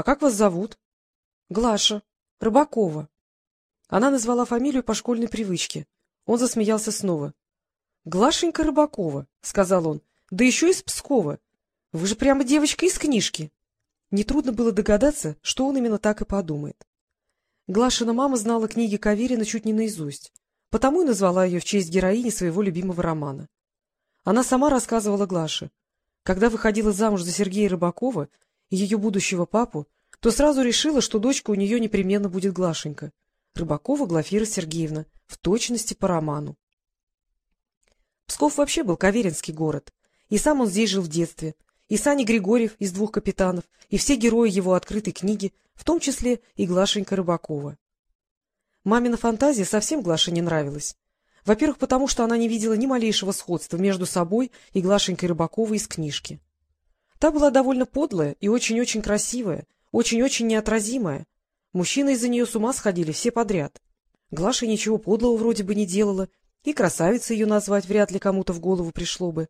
А как вас зовут? — Глаша. Рыбакова. Она назвала фамилию по школьной привычке. Он засмеялся снова. — Глашенька Рыбакова, — сказал он, — да еще из Пскова. Вы же прямо девочка из книжки. Нетрудно было догадаться, что он именно так и подумает. Глашина мама знала книги Каверина чуть не наизусть, потому и назвала ее в честь героини своего любимого романа. Она сама рассказывала Глаше. Когда выходила замуж за Сергея Рыбакова ее будущего папу, то сразу решила, что дочка у нее непременно будет Глашенька. Рыбакова Глафира Сергеевна, в точности по роману. Псков вообще был каверинский город, и сам он здесь жил в детстве, и Саня Григорьев из «Двух капитанов», и все герои его открытой книги, в том числе и Глашенька Рыбакова. Мамина фантазия совсем Глаше не нравилась. Во-первых, потому что она не видела ни малейшего сходства между собой и Глашенькой Рыбаковой из книжки. Та была довольно подлая и очень-очень красивая, очень-очень неотразимая. Мужчины из-за нее с ума сходили все подряд. Глаша ничего подлого вроде бы не делала, и красавицей ее назвать вряд ли кому-то в голову пришло бы.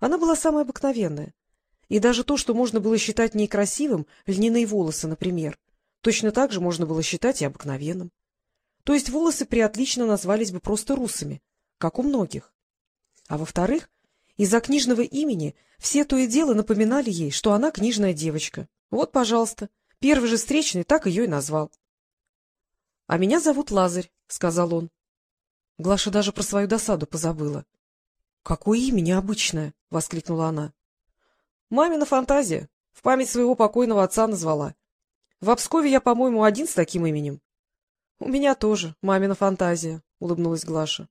Она была самая обыкновенная. И даже то, что можно было считать некрасивым, льняные волосы, например, точно так же можно было считать и обыкновенным. То есть волосы приотлично назвались бы просто русами, как у многих. А во-вторых, из-за книжного имени все то и дело напоминали ей, что она книжная девочка. Вот, пожалуйста, первый же встречный так ее и назвал. — А меня зовут Лазарь, — сказал он. Глаша даже про свою досаду позабыла. — Какое имя необычное! — воскликнула она. — Мамина фантазия. В память своего покойного отца назвала. В Обскове я, по-моему, один с таким именем. — У меня тоже мамина фантазия, — улыбнулась Глаша.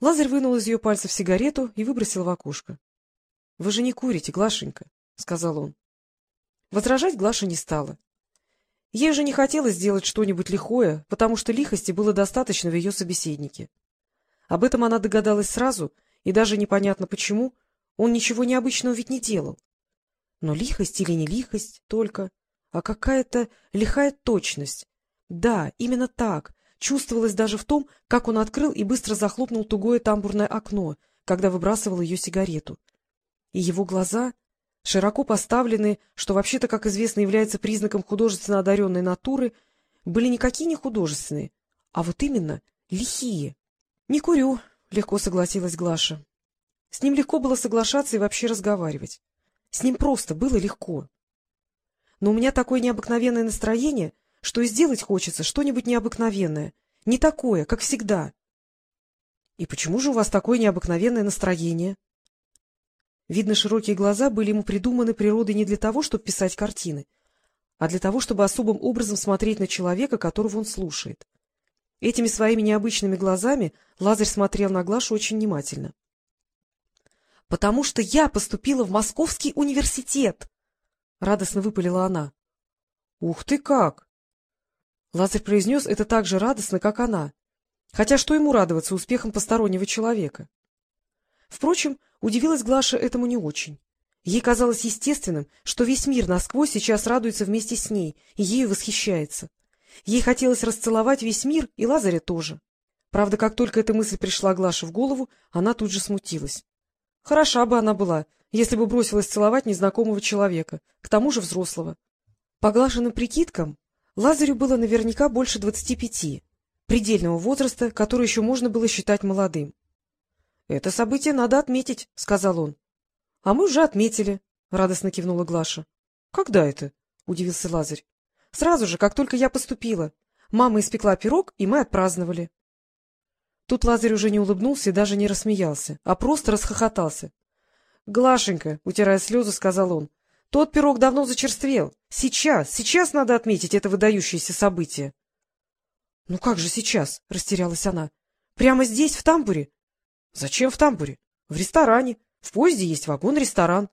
Лазарь вынул из ее пальцев сигарету и выбросил в окошко. — Вы же не курите, Глашенька, — сказал он. Возражать Глаша не стала. Ей же не хотелось сделать что-нибудь лихое, потому что лихости было достаточно в ее собеседнике. Об этом она догадалась сразу, и даже непонятно почему, он ничего необычного ведь не делал. Но лихость или не лихость только, а какая-то лихая точность. Да, именно так. Чувствовалось даже в том, как он открыл и быстро захлопнул тугое тамбурное окно, когда выбрасывал ее сигарету. И его глаза, широко поставленные, что вообще-то, как известно, является признаком художественно одаренной натуры, были никакие не художественные, а вот именно лихие. — Не курю, — легко согласилась Глаша. С ним легко было соглашаться и вообще разговаривать. С ним просто было легко. Но у меня такое необыкновенное настроение, что сделать хочется что-нибудь необыкновенное, не такое, как всегда. — И почему же у вас такое необыкновенное настроение? Видно, широкие глаза были ему придуманы природой не для того, чтобы писать картины, а для того, чтобы особым образом смотреть на человека, которого он слушает. Этими своими необычными глазами Лазарь смотрел на Глашу очень внимательно. — Потому что я поступила в Московский университет! — радостно выпалила она. — Ух ты как! Лазарь произнес это так же радостно, как она. Хотя что ему радоваться успехом постороннего человека? Впрочем, удивилась Глаша этому не очень. Ей казалось естественным, что весь мир насквозь сейчас радуется вместе с ней и ею восхищается. Ей хотелось расцеловать весь мир и Лазаря тоже. Правда, как только эта мысль пришла Глаше в голову, она тут же смутилась. Хороша бы она была, если бы бросилась целовать незнакомого человека, к тому же взрослого. По Глашиным прикидкам, Лазарю было наверняка больше двадцати пяти, предельного возраста, который еще можно было считать молодым. — Это событие надо отметить, — сказал он. — А мы уже отметили, — радостно кивнула Глаша. — Когда это? — удивился Лазарь. — Сразу же, как только я поступила. Мама испекла пирог, и мы отпраздновали. Тут Лазарь уже не улыбнулся и даже не рассмеялся, а просто расхохотался. — Глашенька, — утирая слезы, сказал он, — тот пирог давно зачерствел. Сейчас, сейчас надо отметить это выдающееся событие. — Ну как же сейчас? — растерялась она. — Прямо здесь, в тамбуре? — Зачем в тамбуре? В ресторане. В поезде есть вагон-ресторан.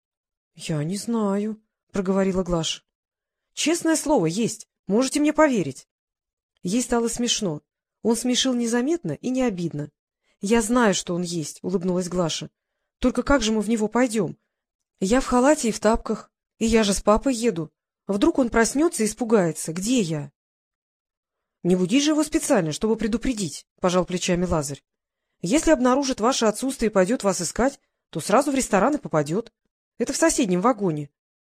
— Я не знаю, — проговорила Глаша. — Честное слово, есть. Можете мне поверить. Ей стало смешно. Он смешил незаметно и не обидно. — Я знаю, что он есть, — улыбнулась Глаша. — Только как же мы в него пойдем? Я в халате и в тапках, и я же с папой еду. Вдруг он проснется и испугается. Где я? — Не буди же его специально, чтобы предупредить, — пожал плечами Лазарь. — Если обнаружит ваше отсутствие и пойдет вас искать, то сразу в ресторан и попадет. Это в соседнем вагоне.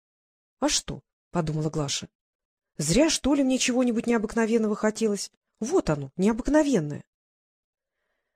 — А что? — подумала Глаша. — Зря, что ли, мне чего-нибудь необыкновенного хотелось. Вот оно, необыкновенное.